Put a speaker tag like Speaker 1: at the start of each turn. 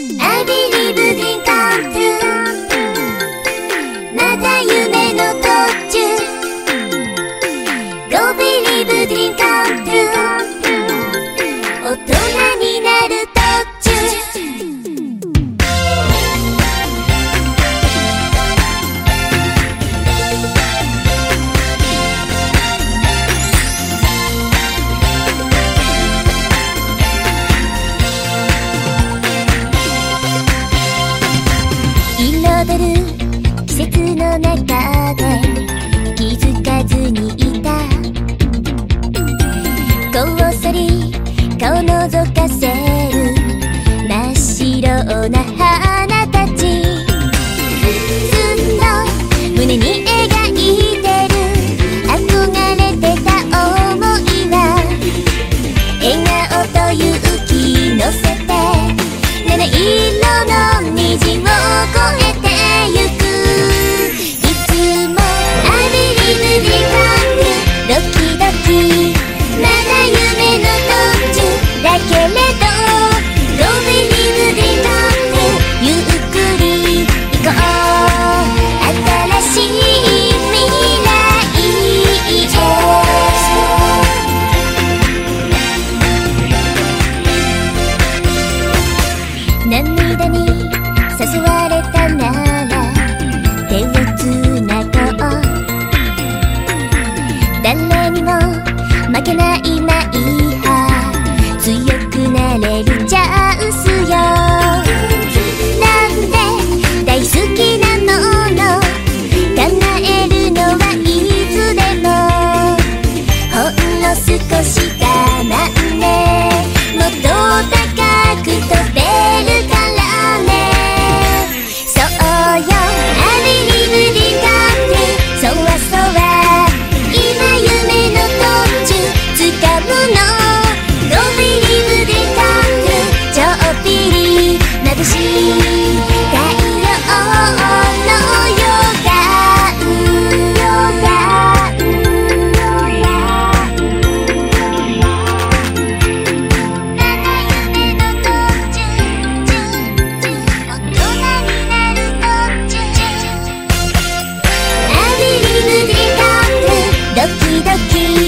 Speaker 1: I believe の中で気づかずにいた。こっそり顔覗かせる真っ白な間に誘われたならドキドキ